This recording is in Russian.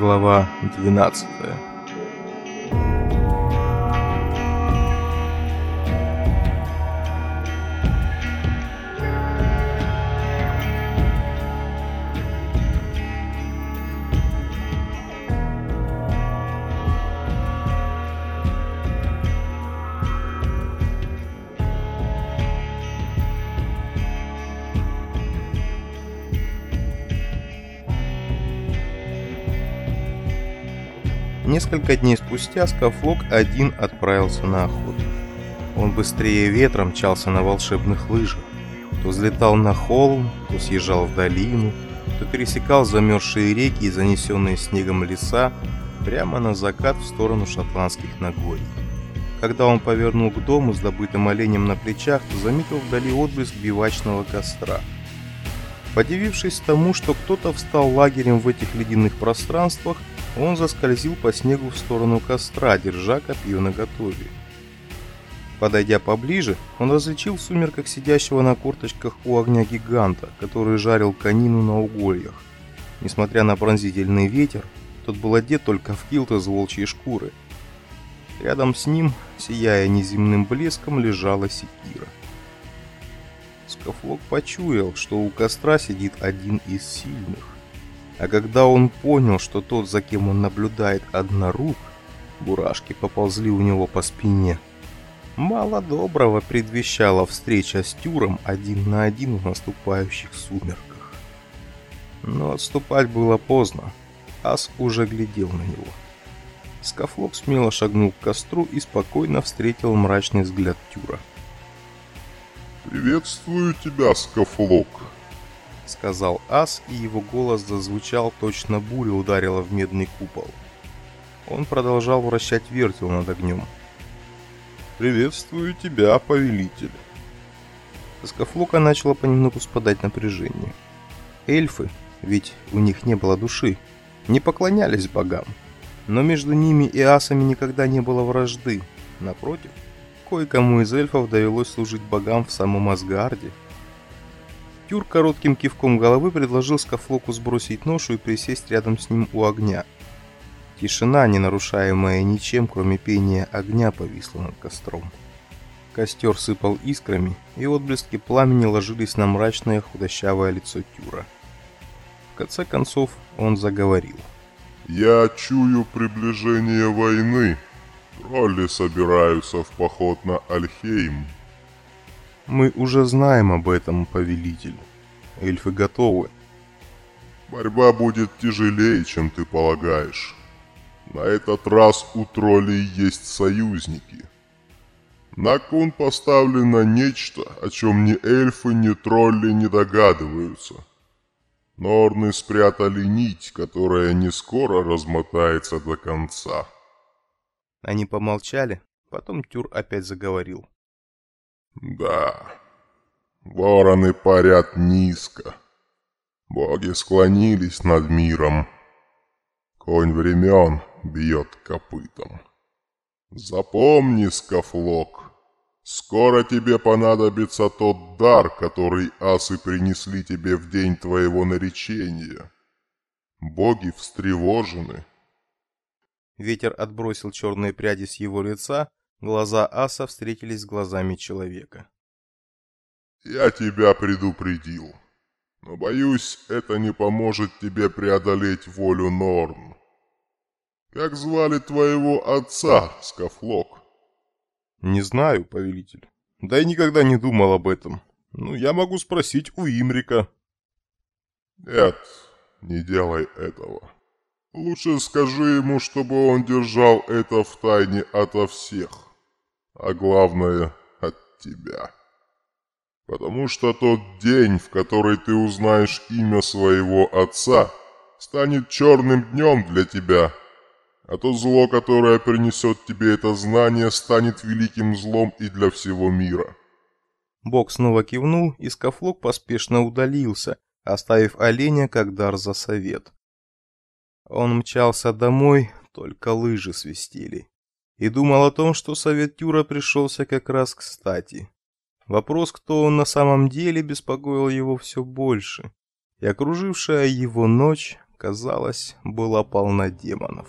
Глава 12 Несколько дней спустя Скафлок один отправился на охоту. Он быстрее ветра мчался на волшебных лыжах. То взлетал на холм, то съезжал в долину, то пересекал замерзшие реки и занесенные снегом леса прямо на закат в сторону шотландских Нагорий. Когда он повернул к дому с добытым оленем на плечах, то заметил вдали отблеск бивачного костра. Подивившись тому, что кто-то встал лагерем в этих ледяных пространствах, он заскользил по снегу в сторону костра, держа копье наготове. Подойдя поближе, он различил в сумерках сидящего на корточках у огня гиганта, который жарил конину на угольях. Несмотря на пронзительный ветер, тот был одет только в килт из волчьей шкуры. Рядом с ним, сияя неземным блеском, лежала секира. Скафлок почуял, что у костра сидит один из сильных. А когда он понял, что тот, за кем он наблюдает, однорук, бурашки поползли у него по спине. Мало доброго предвещала встреча с Тюром один на один в наступающих сумерках. Но отступать было поздно. Ас уже глядел на него. Скафлок смело шагнул к костру и спокойно встретил мрачный взгляд Тюра. «Приветствую тебя, Скафлок!» сказал Ас, и его голос зазвучал, точно буря ударила в медный купол. Он продолжал вращать вертел над огнем. «Приветствую тебя, повелитель!» С Кафлока начало понемногу спадать напряжение. Эльфы, ведь у них не было души, не поклонялись богам. Но между ними и асами никогда не было вражды. Напротив, кое-кому из эльфов довелось служить богам в самом Асгарде – Тюр коротким кивком головы предложил Скафлоку сбросить ношу и присесть рядом с ним у огня. Тишина, не нарушаемая ничем, кроме пения огня, повисла над костром. Костер сыпал искрами, и отблески пламени ложились на мрачное худощавое лицо Тюра. В конце концов он заговорил. «Я чую приближение войны. Тролли собираются в поход на Альхейм. Мы уже знаем об этом, повелитель. Эльфы готовы. Борьба будет тяжелее, чем ты полагаешь. На этот раз у троллей есть союзники. На кон поставлено нечто, о чем ни эльфы, ни тролли не догадываются. Норны спрятали нить, которая не скоро размотается до конца. Они помолчали, потом Тюр опять заговорил. Да, вороны парят низко. Боги склонились над миром. Конь времен бьет копытом. Запомни, Скафлок, скоро тебе понадобится тот дар, который асы принесли тебе в день твоего наречения. Боги встревожены. Ветер отбросил черные пряди с его лица, Глаза аса встретились с глазами человека. «Я тебя предупредил, но, боюсь, это не поможет тебе преодолеть волю Норн. Как звали твоего отца, Скафлок?» «Не знаю, повелитель. Да и никогда не думал об этом. Ну, я могу спросить у Имрика». «Нет, не делай этого. Лучше скажи ему, чтобы он держал это в тайне ото всех» а главное от тебя. Потому что тот день, в который ты узнаешь имя своего отца, станет черным днем для тебя, а то зло, которое принесет тебе это знание, станет великим злом и для всего мира. Бог снова кивнул, и Скафлок поспешно удалился, оставив оленя как дар за совет. Он мчался домой, только лыжи свистели и думал о том, что совет Тюра пришелся как раз кстати. Вопрос, кто он на самом деле, беспокоил его все больше, и окружившая его ночь казалось, была полна демонов.